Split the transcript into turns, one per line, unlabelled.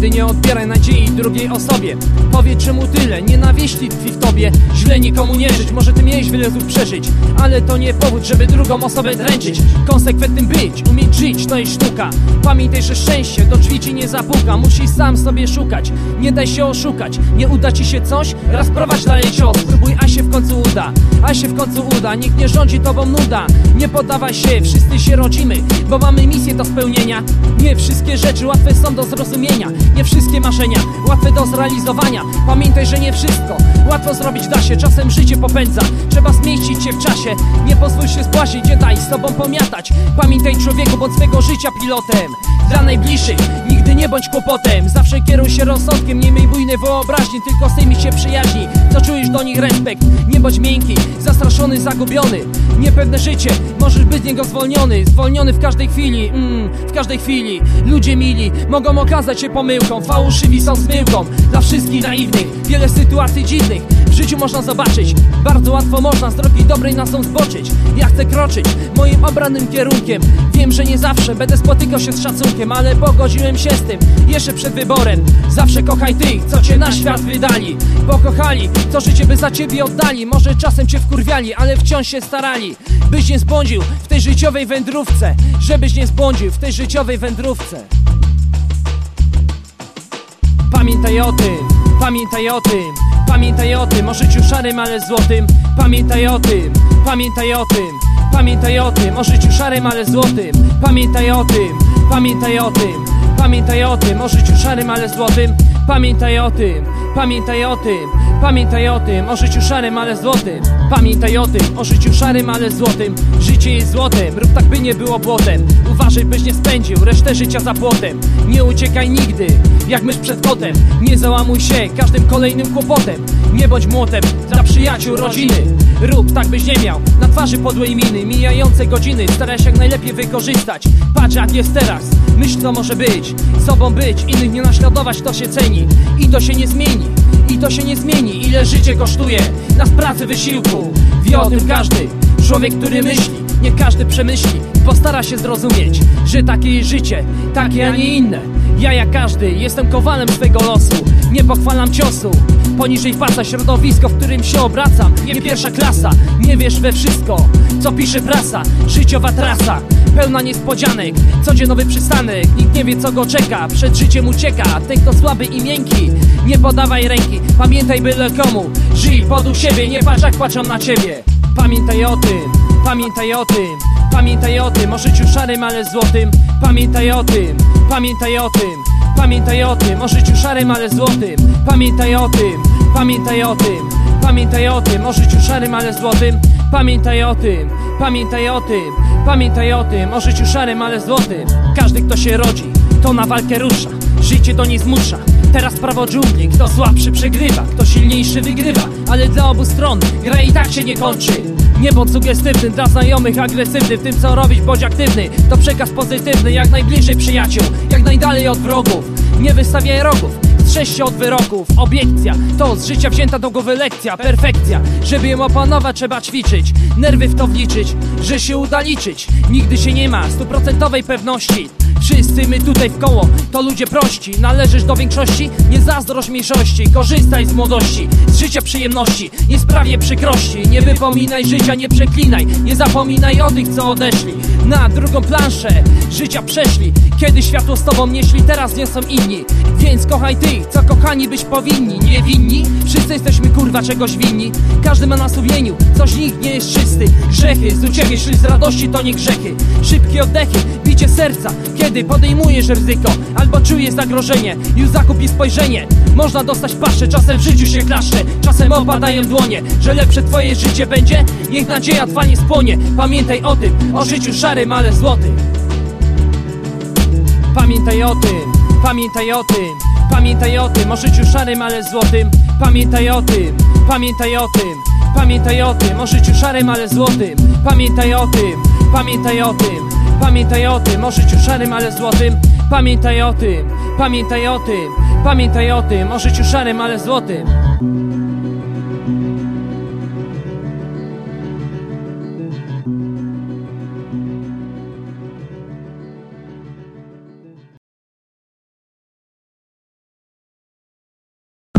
Nigdy nie odbieraj nadziei drugiej osobie. Powiedz czemu tyle? Nienawiści tkwi w tobie Źle nikomu nie żyć, może ty miałeś wiele złów przeżyć Ale to nie powód, żeby drugą osobę dręczyć. Konsekwentnym być, umieć żyć, to jest sztuka. Pamiętaj, że szczęście do drzwi ci nie zapuka Musisz sam sobie szukać, nie daj się oszukać Nie uda ci się coś, raz prowadź dalej cios Spróbuj, a się w końcu uda, a się w końcu uda Nikt nie rządzi tobą nuda, nie poddawaj się Wszyscy się rodzimy, bo mamy misję do spełnienia. Nie wszystkie rzeczy łatwe są do zrozumienia Nie wszystkie marzenia łatwe do zrealizowania. Pamiętaj, że nie wszystko łatwo zrobić da się Czasem życie popędza, trzeba zmieścić się w czasie. Nie pozwól się spłacić, nie daj z tobą pomiatać. Pamiętaj człowieku, bądź swego życia pilotem. Dla najbliższych, nigdy nie bądź kłopotem. Zawsze kieruj się rozsądkiem, nie miej bujnej wyobraźni Tylko z tymi się przyjaźni, co czujesz do nich respekt? Nie bądź miękki, zastraszony, zagubiony. Niepewne życie, możesz być z niego zwolniony. Zwolniony w każdej chwili, mm, w każdej chwili. Ludzie mili, mogą okazać się pomyłką. Fałszywi są zmyłką, dla wszystkich naiwnych. Wiele sytuacji dziwnych w życiu można zobaczyć. Bardzo łatwo można z drogi dobrej na są zboczyć. Ja chcę kroczyć moim obranym kierunkiem. Wiem, że nie zawsze będę spotykał się z szacunkiem Ale pogodziłem się z tym jeszcze przed wyborem. Zawsze kochaj tych, co cię na świat wydali. Pokochali, co życie by za ciebie oddali. Może czasem cię wkurwiali, ale wciąż się starali Byś nie zbłądził w tej życiowej wędrówce. Żebyś nie zbłądził w tej życiowej wędrówce. Pamiętaj o tym, pamiętaj o tym Pamiętaj o tym, o życiu szarym, ale złotym. Pamiętaj o tym, pamiętaj o tym Pamiętaj o tym, o życiu szarym, ale złotym. Pamiętaj o tym, pamiętaj o tym Pamiętaj o tym, o życiu szarym, ale złotym. Pamiętaj o tym, pamiętaj o tym Pamiętaj o tym, o życiu szarym, ale złotym. Pamiętaj o tym, o życiu szarym, ale złotym. Życie jest złotem, rób tak by nie było błotem Uważaj byś nie spędził resztę życia za płotem. Nie uciekaj nigdy, jak mysz przed kotem. Nie załamuj się każdym kolejnym kłopotem. Nie bądź młotem dla przyjaciół, rodziny. Rób tak byś nie miał na twarzy podłej miny. Mijające godziny staraj się jak najlepiej wykorzystać. Patrz jak jest teraz, myśl co może być. Sobą być, innych nie naśladować to się ceni. I to się nie zmieni, to się nie zmieni Ile życie kosztuje nas pracy, wysiłku. Wie o tym każdy człowiek, który myśli Nie każdy przemyśli Postara się zrozumieć, że takie życie Takie, a nie inne Ja jak każdy jestem kowalem swego losu. Nie pochwalam ciosu. Poniżej pasa środowisko, w którym się obracam. Nie pierwsza klasa, nie wiesz we wszystko Co pisze prasa, życiowa trasa Pełna niespodzianek, codziennowy przystanek. Nikt nie wie co go czeka, przed życiem ucieka. Ten kto słaby i miękki, nie podawaj ręki. Pamiętaj byle komu, żyj podu siebie. Nie patrz jak na ciebie. Pamiętaj o tym, pamiętaj o tym. Pamiętaj o tym, o życiu szarym, ale złotym Pamiętaj o tym, pamiętaj o tym Pamiętaj o tym, o życiu szarym, ale złotym. Pamiętaj o tym, pamiętaj o tym Pamiętaj o tym, o życiu szarym, ale złotym. Pamiętaj o tym, pamiętaj o tym Pamiętaj o tym, o życiu szarym, ale złotym. Każdy kto się rodzi, to na walkę rusza. Życie do niej zmusza. Teraz prawo dżungli, kto słabszy przegrywa Kto silniejszy wygrywa. Ale dla obu stron gra i tak się nie kończy nie bądź sugestywny, dla znajomych agresywny W tym co robić bądź aktywny. To przekaz pozytywny, jak najbliżej przyjaciół Jak najdalej od wrogów. Nie wystawiaj rogów Strzeż się od wyroków, obiekcja To z życia wzięta do głowy lekcja, perfekcja. Żeby ją opanować trzeba ćwiczyć Nerwy w to wliczyć, że się uda liczyć Nigdy się nie ma stuprocentowej pewności Wszyscy my tutaj w koło, to ludzie prości. Należysz do większości, nie zazdrość mniejszości. Korzystaj z młodości, z życia przyjemności. Nie sprawie przykrości, nie wypominaj życia, nie przeklinaj. Nie zapominaj o tych, co odeszli. Na drugą planszę życia przeszli. Kiedy światło z tobą nieśli, teraz nie są inni. Więc kochaj tych, co kochani być powinni. Nie winni? Wszyscy jesteśmy kurwa czegoś winni. Każdy ma na sumieniu, coś nikt nie jest czysty. Grzechy z uciechy, szli z radości to nie grzechy. Szybkie oddechy, bicie serca Kiedy podejmujesz ryzyko Albo czujesz zagrożenie Już zakup i spojrzenie. Można dostać paszę, czasem w życiu się klaszcze Czasem opadają dłonie Że lepsze twoje życie będzie Niech nadzieja twa nie spłonie. Pamiętaj o tym, o życiu szarym, ale złotym. Pamiętaj o tym, pamiętaj o tym Pamiętaj o tym, o życiu szarym, ale złotym. Pamiętaj o tym, pamiętaj o tym Pamiętaj o tym, o życiu szarym, ale złotym. Pamiętaj o tym, pamiętaj o tym Pamiętaj o tym, o życiu szarym, ale złotym. Pamiętaj o tym, pamiętaj o tym Pamiętaj o tym, o życiu szarym, ale złotym